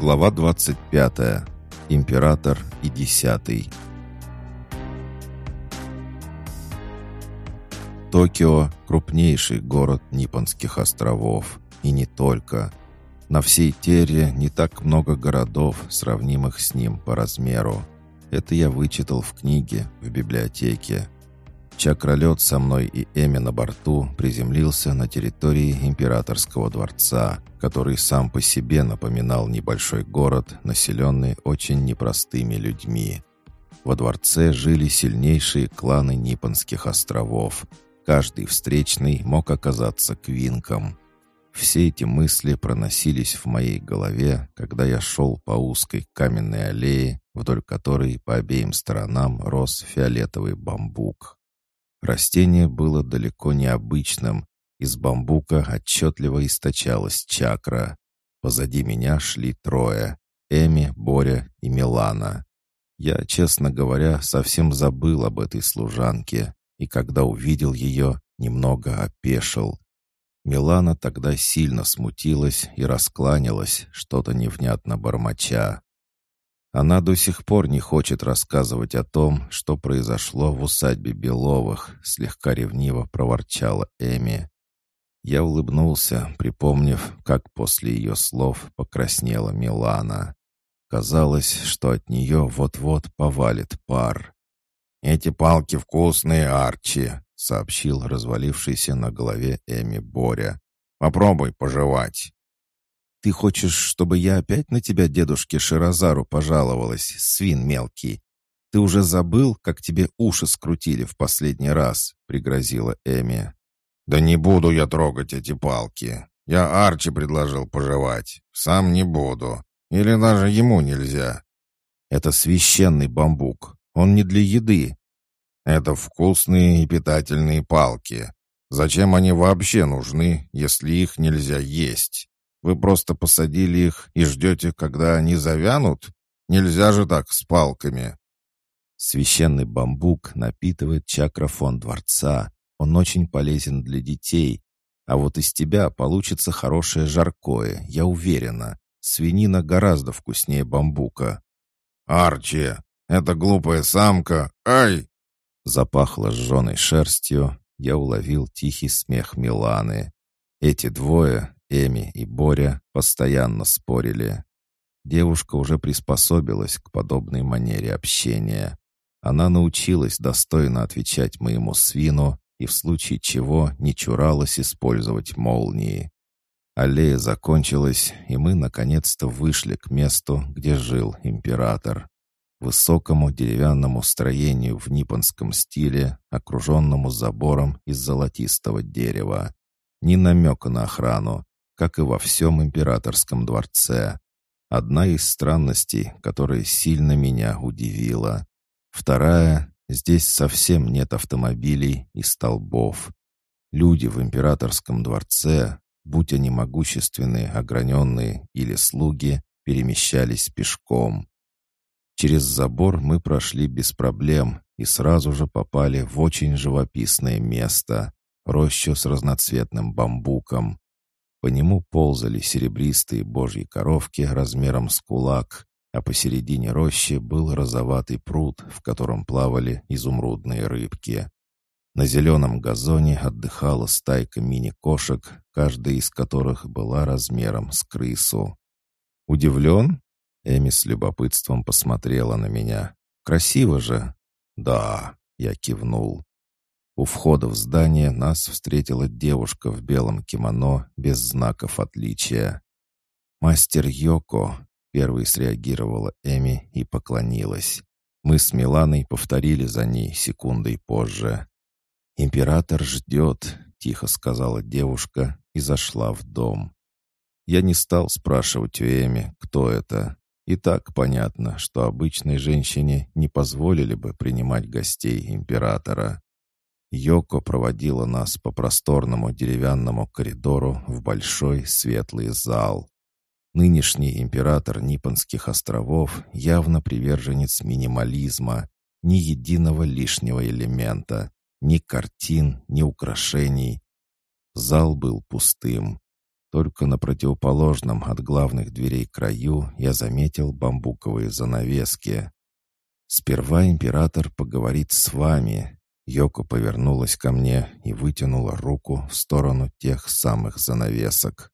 Глава 25. Император и Десятый. Токио – крупнейший город Ниппонских островов. И не только. На всей Терре не так много городов, сравнимых с ним по размеру. Это я вычитал в книге в библиотеке. Чакролет со мной и Эми на борту приземлился на территории императорского дворца, который сам по себе напоминал небольшой город, населенный очень непростыми людьми. Во дворце жили сильнейшие кланы Ниппонских островов. Каждый встречный мог оказаться квинком. Все эти мысли проносились в моей голове, когда я шел по узкой каменной аллее, вдоль которой по обеим сторонам рос фиолетовый бамбук. Растение было далеко необычным. Из бамбука отчетливо источалась чакра. Позади меня шли трое — Эми, Боря и Милана. Я, честно говоря, совсем забыл об этой служанке, и когда увидел ее, немного опешил. Милана тогда сильно смутилась и раскланялась, что-то невнятно бормоча. Она до сих пор не хочет рассказывать о том, что произошло в усадьбе Беловых, слегка ревниво проворчала Эми. Я улыбнулся, припомнив, как после ее слов покраснела Милана. Казалось, что от нее вот-вот повалит пар. «Эти палки вкусные, Арчи», — сообщил развалившийся на голове Эми Боря. «Попробуй пожевать». «Ты хочешь, чтобы я опять на тебя, дедушке Ширазару, пожаловалась, свин мелкий? Ты уже забыл, как тебе уши скрутили в последний раз?» — пригрозила Эми. «Да не буду я трогать эти палки. Я Арчи предложил пожевать. Сам не буду. Или даже ему нельзя». «Это священный бамбук. Он не для еды». «Это вкусные и питательные палки. Зачем они вообще нужны, если их нельзя есть?» Вы просто посадили их и ждете, когда они завянут? Нельзя же так с палками. Священный бамбук напитывает чакрофон дворца. Он очень полезен для детей. А вот из тебя получится хорошее жаркое, я уверена. Свинина гораздо вкуснее бамбука. «Арчи, эта глупая самка! Ай!» Запахло сжженной шерстью. Я уловил тихий смех Миланы. Эти двое, Эми и Боря постоянно спорили. Девушка уже приспособилась к подобной манере общения. Она научилась достойно отвечать моему свину и в случае чего не чуралась использовать молнии. Аллея закончилась, и мы наконец-то вышли к месту, где жил император. Высокому деревянному строению в ниппонском стиле, окруженному забором из золотистого дерева. Ни намека на охрану, как и во всем императорском дворце. Одна из странностей, которая сильно меня удивила. Вторая — здесь совсем нет автомобилей и столбов. Люди в императорском дворце, будь они могущественные, ограненные или слуги, перемещались пешком. Через забор мы прошли без проблем и сразу же попали в очень живописное место — рощу с разноцветным бамбуком. По нему ползали серебристые божьи коровки размером с кулак, а посередине рощи был розоватый пруд, в котором плавали изумрудные рыбки. На зеленом газоне отдыхала стайка мини-кошек, каждая из которых была размером с крысу. «Удивлен?» Эми с любопытством посмотрела на меня. «Красиво же?» «Да», — я кивнул. У входа в здание нас встретила девушка в белом кимоно без знаков отличия. «Мастер Йоко», — первой среагировала Эми и поклонилась. Мы с Миланой повторили за ней секундой позже. «Император ждет», — тихо сказала девушка и зашла в дом. Я не стал спрашивать у Эми, кто это. И так понятно, что обычной женщине не позволили бы принимать гостей императора. Йоко проводила нас по просторному деревянному коридору в большой светлый зал. Нынешний император Ниппонских островов явно приверженец минимализма, ни единого лишнего элемента, ни картин, ни украшений. Зал был пустым. Только на противоположном от главных дверей краю я заметил бамбуковые занавески. «Сперва император поговорит с вами». Йоко повернулась ко мне и вытянула руку в сторону тех самых занавесок.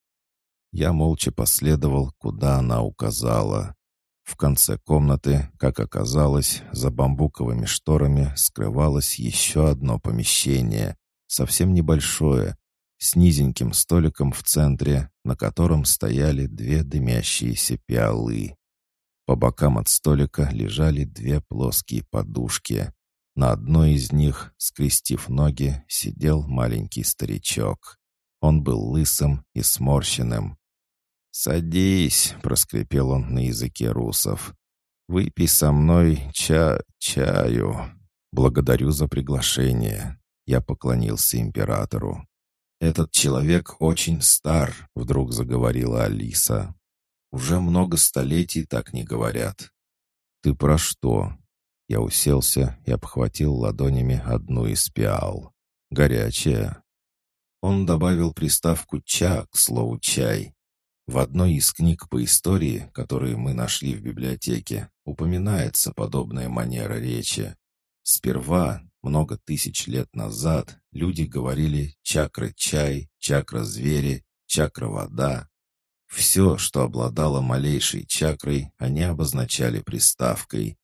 Я молча последовал, куда она указала. В конце комнаты, как оказалось, за бамбуковыми шторами скрывалось еще одно помещение, совсем небольшое, с низеньким столиком в центре, на котором стояли две дымящиеся пиалы. По бокам от столика лежали две плоские подушки. На одной из них, скрестив ноги, сидел маленький старичок. Он был лысым и сморщенным. «Садись», — проскрипел он на языке русов. «Выпей со мной ча... чаю. Благодарю за приглашение». Я поклонился императору. «Этот человек очень стар», — вдруг заговорила Алиса. «Уже много столетий так не говорят». «Ты про что?» Я уселся и обхватил ладонями одну из пиал. «Горячая». Он добавил приставку «ча» к слову «чай». В одной из книг по истории, которые мы нашли в библиотеке, упоминается подобная манера речи. Сперва много тысяч лет назад люди говорили «чакра-чай», «чакра-звери», «чакра-вода». Все, что обладало малейшей чакрой, они обозначали приставкой.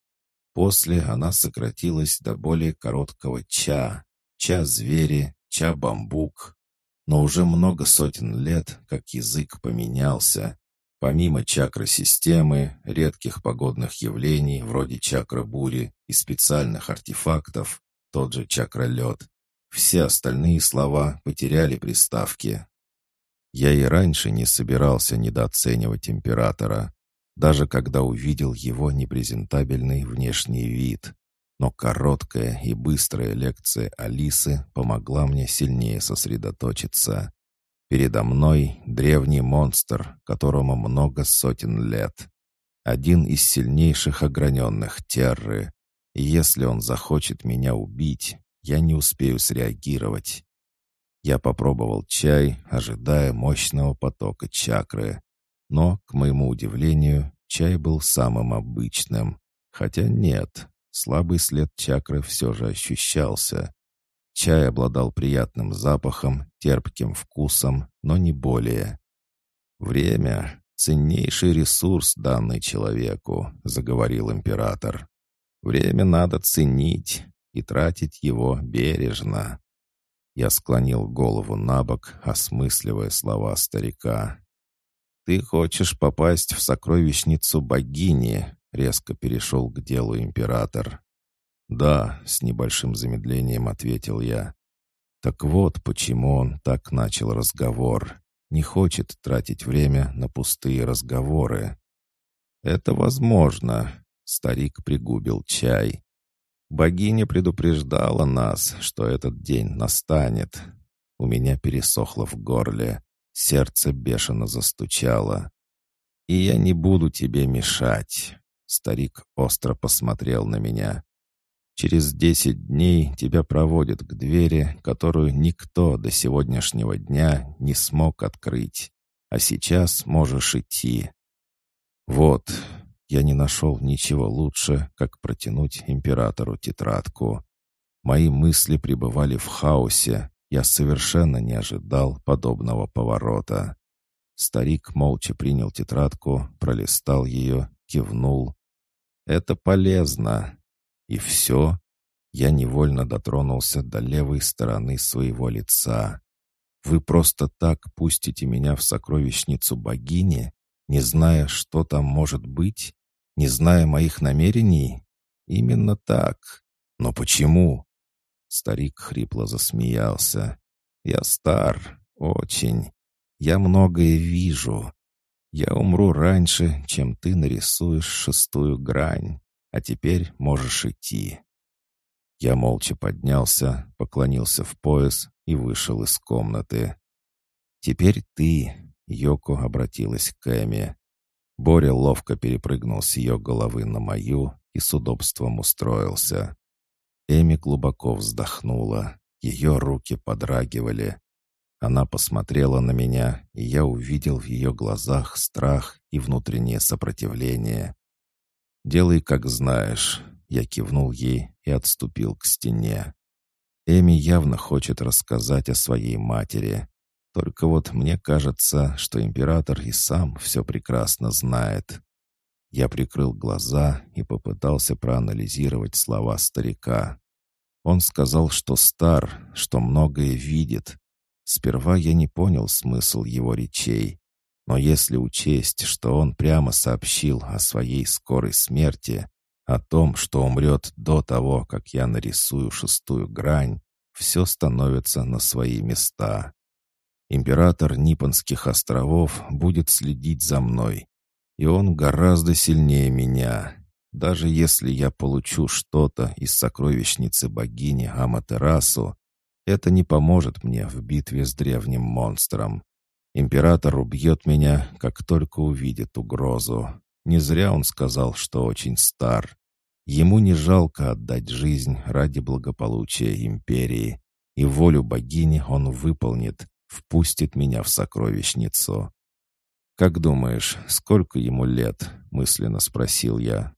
После она сократилась до более короткого «ча», «ча-звери», «ча-бамбук». Но уже много сотен лет, как язык поменялся. Помимо чакры-системы, редких погодных явлений вроде чакры-бури и специальных артефактов, тот же чакролет. Все остальные слова потеряли приставки. Я и раньше не собирался недооценивать императора, даже когда увидел его непрезентабельный внешний вид. Но короткая и быстрая лекция Алисы помогла мне сильнее сосредоточиться. Передо мной древний монстр, которому много сотен лет. Один из сильнейших ограненных терры, если он захочет меня убить, я не успею среагировать. Я попробовал чай, ожидая мощного потока чакры. Но, к моему удивлению, чай был самым обычным. Хотя нет, слабый след чакры все же ощущался. Чай обладал приятным запахом, терпким вкусом, но не более. «Время — ценнейший ресурс, данный человеку», — заговорил император. Время надо ценить и тратить его бережно. Я склонил голову на бок, осмысливая слова старика. «Ты хочешь попасть в сокровищницу богини?» — резко перешел к делу император. «Да», — с небольшим замедлением ответил я. «Так вот, почему он так начал разговор. Не хочет тратить время на пустые разговоры». «Это возможно. Старик пригубил чай. Богиня предупреждала нас, что этот день настанет. У меня пересохло в горле, сердце бешено застучало. «И я не буду тебе мешать», — старик остро посмотрел на меня. «Через десять дней тебя проводят к двери, которую никто до сегодняшнего дня не смог открыть. А сейчас можешь идти». «Вот, я не нашел ничего лучше, как протянуть императору тетрадку. Мои мысли пребывали в хаосе, я совершенно не ожидал подобного поворота. Старик молча принял тетрадку, пролистал ее, кивнул. «Это полезно». И все. Я невольно дотронулся до левой стороны своего лица. «Вы просто так пустите меня в сокровищницу богини, не зная, что там может быть?» не зная моих намерений? Именно так. Но почему? Старик хрипло засмеялся. Я стар, очень. Я многое вижу. Я умру раньше, чем ты нарисуешь шестую грань. А теперь можешь идти. Я молча поднялся, поклонился в пояс и вышел из комнаты. «Теперь ты», — Йоко обратилась к Эми. Боря ловко перепрыгнул с ее головы на мою и с удобством устроился. Эми глубоко вздохнула. Ее руки подрагивали. Она посмотрела на меня, и я увидел в ее глазах страх и внутреннее сопротивление. «Делай, как знаешь», — я кивнул ей и отступил к стене. Эми явно хочет рассказать о своей матери. Только вот мне кажется, что император и сам все прекрасно знает. Я прикрыл глаза и попытался проанализировать слова старика. Он сказал, что стар, что многое видит, Сперва я не понял смысл его речей, но если учесть, что он прямо сообщил о своей скорой смерти, о том, что умрет до того, как я нарисую шестую грань, все становится на свои места. Император Нипонских островов будет следить за мной, и он гораздо сильнее меня. Даже если я получу что-то из сокровищницы богини Аматерасу, это не поможет мне в битве с древним монстром. Император убьет меня, как только увидит угрозу. Не зря он сказал, что очень стар. Ему не жалко отдать жизнь ради благополучия империи. И волю богини он выполнит, впустит меня в сокровищницу. «Как думаешь, сколько ему лет?» — мысленно спросил я.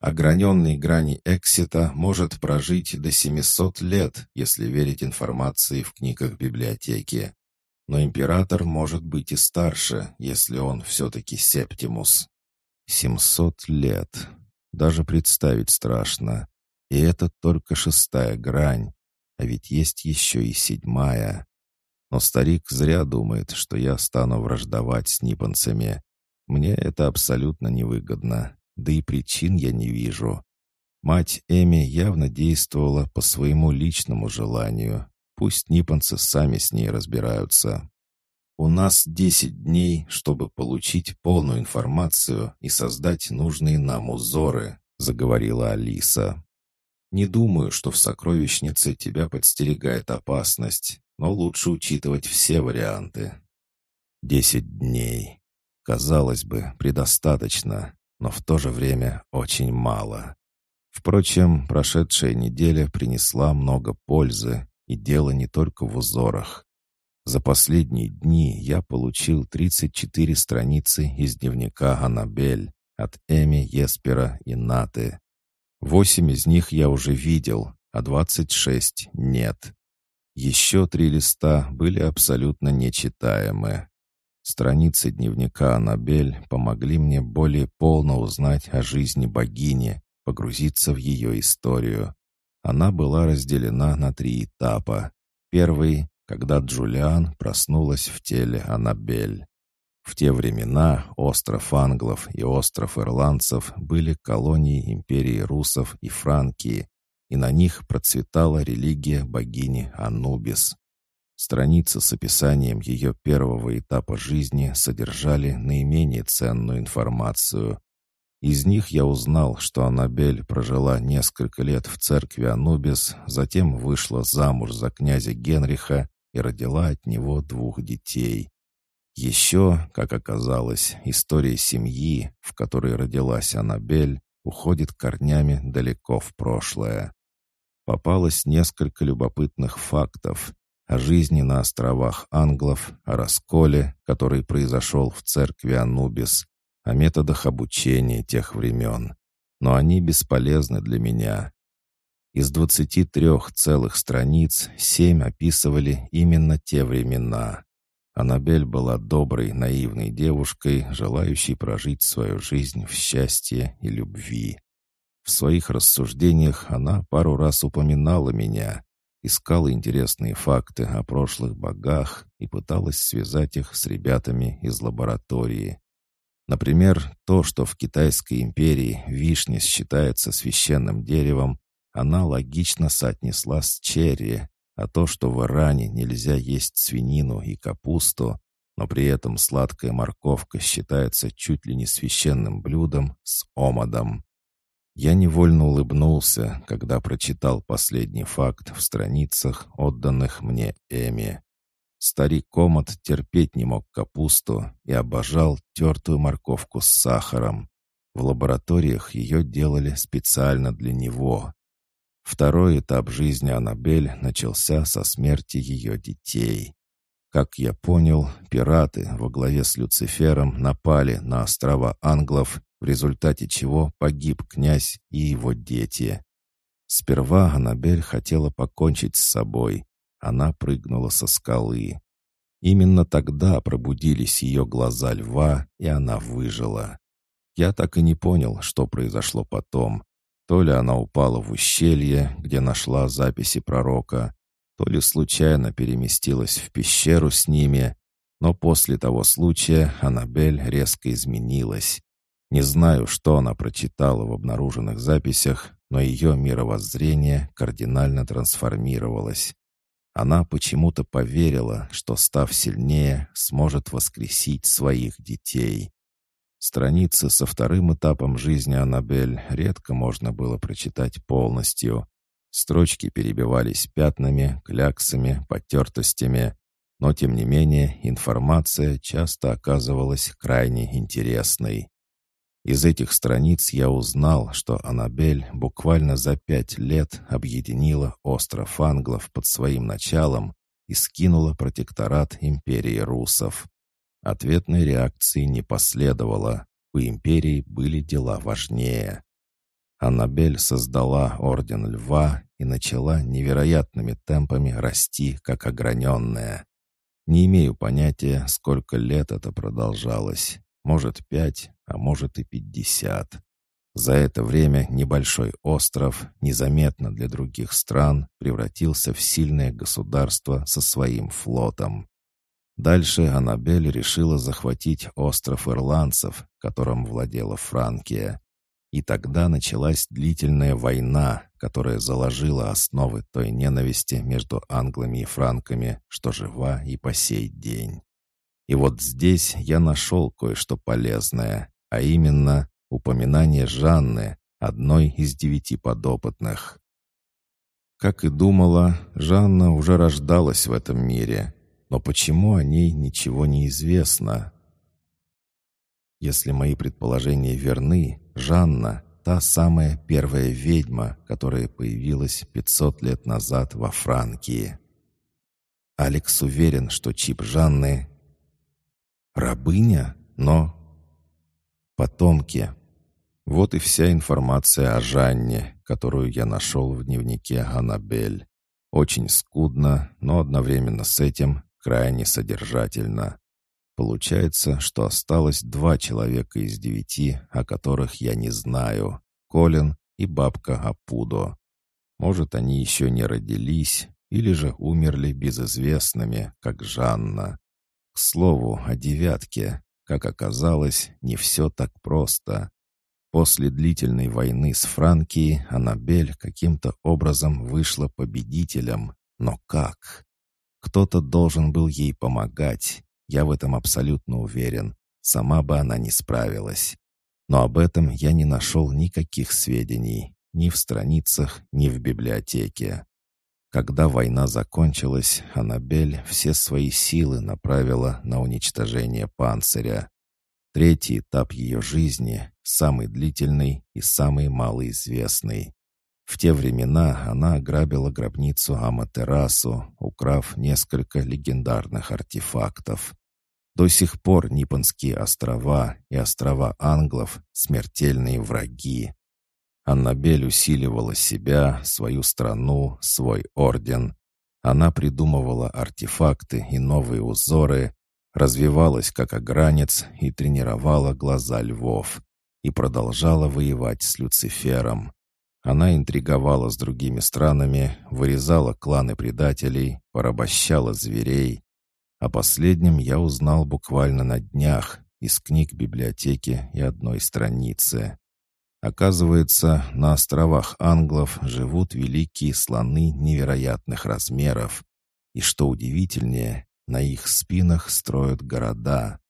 Ограненный грани Эксита может прожить до 700 лет, если верить информации в книгах библиотеки. Но император может быть и старше, если он все-таки Септимус. 700 лет. Даже представить страшно. И это только шестая грань. А ведь есть еще и седьмая. Но старик зря думает, что я стану враждовать с ниппонцами. Мне это абсолютно невыгодно да и причин я не вижу. Мать Эми явно действовала по своему личному желанию. Пусть ниппонцы сами с ней разбираются. У нас десять дней, чтобы получить полную информацию и создать нужные нам узоры, заговорила Алиса. Не думаю, что в сокровищнице тебя подстерегает опасность, но лучше учитывать все варианты. Десять дней. Казалось бы, предостаточно, но в то же время очень мало. Впрочем, прошедшая неделя принесла много пользы, и дело не только в узорах. За последние дни я получил 34 страницы из дневника Аннабель от Эми, Еспера и Наты. Восемь из них я уже видел, а 26 нет. Еще три листа были абсолютно нечитаемы. Страницы дневника Аннабель помогли мне более полно узнать о жизни богини, погрузиться в ее историю. Она была разделена на три этапа. Первый — когда Джулиан проснулась в теле Аннабель. В те времена остров Англов и остров Ирландцев были колонией империи русов и Франкии, и на них процветала религия богини Анубис. Страницы с описанием ее первого этапа жизни содержали наименее ценную информацию. Из них я узнал, что Аннабель прожила несколько лет в церкви Анубис, затем вышла замуж за князя Генриха и родила от него двух детей. Еще, как оказалось, история семьи, в которой родилась Аннабель, уходит корнями далеко в прошлое. Попалось несколько любопытных фактов, о жизни на островах англов, о расколе, который произошел в церкви Анубис, о методах обучения тех времен. Но они бесполезны для меня. Из 23 целых страниц семь описывали именно те времена. Аннабель была доброй, наивной девушкой, желающей прожить свою жизнь в счастье и любви. В своих рассуждениях она пару раз упоминала меня, искала интересные факты о прошлых богах и пыталась связать их с ребятами из лаборатории. Например, то, что в Китайской империи вишня считается священным деревом, она логично соотнесла с черри, а то, что в Иране нельзя есть свинину и капусту, но при этом сладкая морковка считается чуть ли не священным блюдом с омадом. Я невольно улыбнулся, когда прочитал последний факт в страницах, отданных мне Эми. Старик Комод терпеть не мог капусту и обожал тертую морковку с сахаром. В лабораториях ее делали специально для него. Второй этап жизни Аннабель начался со смерти ее детей. Как я понял, пираты во главе с Люцифером напали на острова англов, в результате чего погиб князь и его дети. Сперва Аннабель хотела покончить с собой. Она прыгнула со скалы. Именно тогда пробудились ее глаза льва, и она выжила. Я так и не понял, что произошло потом. То ли она упала в ущелье, где нашла записи пророка, то ли случайно переместилась в пещеру с ними, но после того случая Аннабель резко изменилась. Не знаю, что она прочитала в обнаруженных записях, но ее мировоззрение кардинально трансформировалось. Она почему-то поверила, что, став сильнее, сможет воскресить своих детей. Страницы со вторым этапом жизни Аннабель редко можно было прочитать полностью. Строчки перебивались пятнами, кляксами, потертостями, но, тем не менее, информация часто оказывалась крайне интересной. Из этих страниц я узнал, что Аннабель буквально за пять лет объединила остров Англов под своим началом и скинула протекторат империи русов. Ответной реакции не последовало. У империи были дела важнее. Аннабель создала Орден Льва и начала невероятными темпами расти, как ограненная. Не имею понятия, сколько лет это продолжалось. Может, пять, а может и пятьдесят. За это время небольшой остров, незаметно для других стран, превратился в сильное государство со своим флотом. Дальше Аннабель решила захватить остров ирландцев, которым владела Франкия. И тогда началась длительная война, которая заложила основы той ненависти между англами и франками, что жива и по сей день. И вот здесь я нашел кое-что полезное, а именно упоминание Жанны, одной из девяти подопытных. Как и думала, Жанна уже рождалась в этом мире, но почему о ней ничего не известно? Если мои предположения верны, Жанна — та самая первая ведьма, которая появилась 500 лет назад во Франкии. Алекс уверен, что чип Жанны — рабыня, но... Потомки. Вот и вся информация о Жанне, которую я нашел в дневнике Аннабель. Очень скудно, но одновременно с этим крайне содержательно. Получается, что осталось два человека из девяти, о которых я не знаю. Колин и бабка Апудо. Может, они еще не родились, или же умерли безызвестными, как Жанна. К слову, о девятке. Как оказалось, не все так просто. После длительной войны с Франкией Аннабель каким-то образом вышла победителем. Но как? Кто-то должен был ей помогать, я в этом абсолютно уверен. Сама бы она не справилась. Но об этом я не нашел никаких сведений. Ни в страницах, ни в библиотеке. Когда война закончилась, Аннабель все свои силы направила на уничтожение панциря. Третий этап ее жизни, самый длительный и самый малоизвестный. В те времена она ограбила гробницу Аматерасу, украв несколько легендарных артефактов. До сих пор Нипонские острова и острова англов — смертельные враги. Аннабель усиливала себя, свою страну, свой орден. Она придумывала артефакты и новые узоры, развивалась как огранец и тренировала глаза львов. И продолжала воевать с Люцифером. Она интриговала с другими странами, вырезала кланы предателей, порабощала зверей, о последнем я узнал буквально на днях из книг библиотеки и одной страницы. Оказывается, на островах англов живут великие слоны невероятных размеров. И что удивительнее, на их спинах строят города.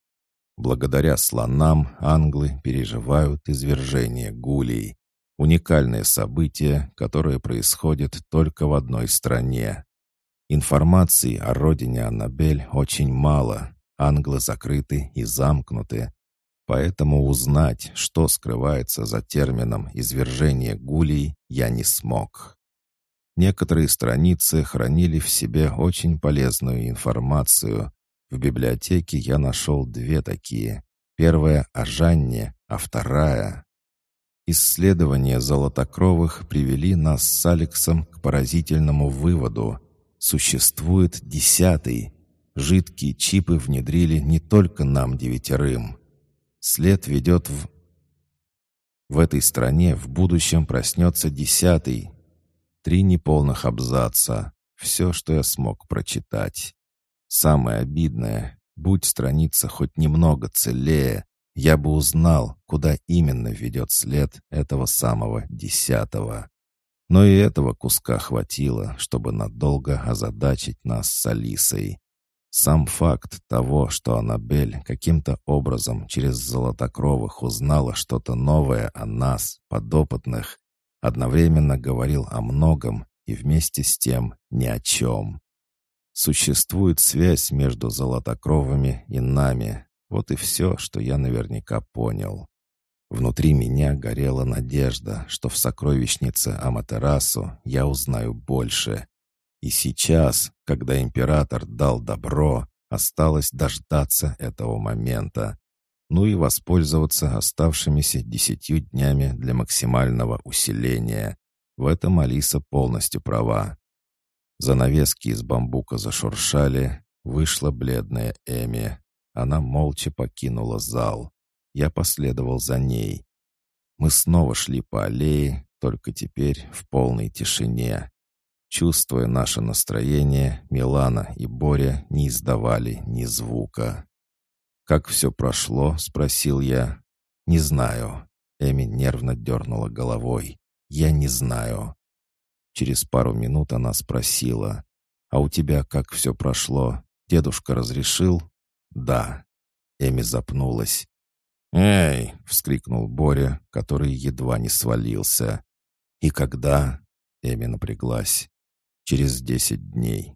Благодаря слонам англы переживают извержение гулей. Уникальное событие, которое происходит только в одной стране. Информации о родине Аннабель очень мало, англы закрыты и замкнуты. Поэтому узнать, что скрывается за термином «извержение гулей», я не смог. Некоторые страницы хранили в себе очень полезную информацию. В библиотеке я нашел две такие. Первая о Жанне, а вторая... Исследования золотокровых привели нас с Алексом к поразительному выводу. Существует десятый. Жидкие чипы внедрили не только нам девятерым. След ведет в... В этой стране в будущем проснется десятый. Три неполных абзаца. Все, что я смог прочитать. Самое обидное, будь страница хоть немного целее, я бы узнал, куда именно ведет след этого самого десятого. Но и этого куска хватило, чтобы надолго озадачить нас с Алисой. Сам факт того, что Аннабель каким-то образом через Золотокровых узнала что-то новое о нас, подопытных, одновременно говорил о многом и вместе с тем ни о чем. Существует связь между Золотокровыми и нами, вот и все, что я наверняка понял. Внутри меня горела надежда, что в сокровищнице Аматерасу я узнаю больше. И сейчас, когда император дал добро, осталось дождаться этого момента. Ну и воспользоваться оставшимися десятью днями для максимального усиления. В этом Алиса полностью права. Занавески из бамбука зашуршали, вышла бледная Эми, она молча покинула зал. Я последовал за ней. Мы снова шли по аллее, только теперь в полной тишине. Чувствуя наше настроение, Милана и Боря не издавали ни звука. «Как все прошло?» — спросил я. «Не знаю». Эми нервно дернула головой. «Я не знаю». Через пару минут она спросила. «А у тебя как все прошло? Дедушка разрешил?» «Да». Эми запнулась. «Эй!» — вскрикнул Боря, который едва не свалился. «И когда?» — Эми напряглась. «Через десять дней».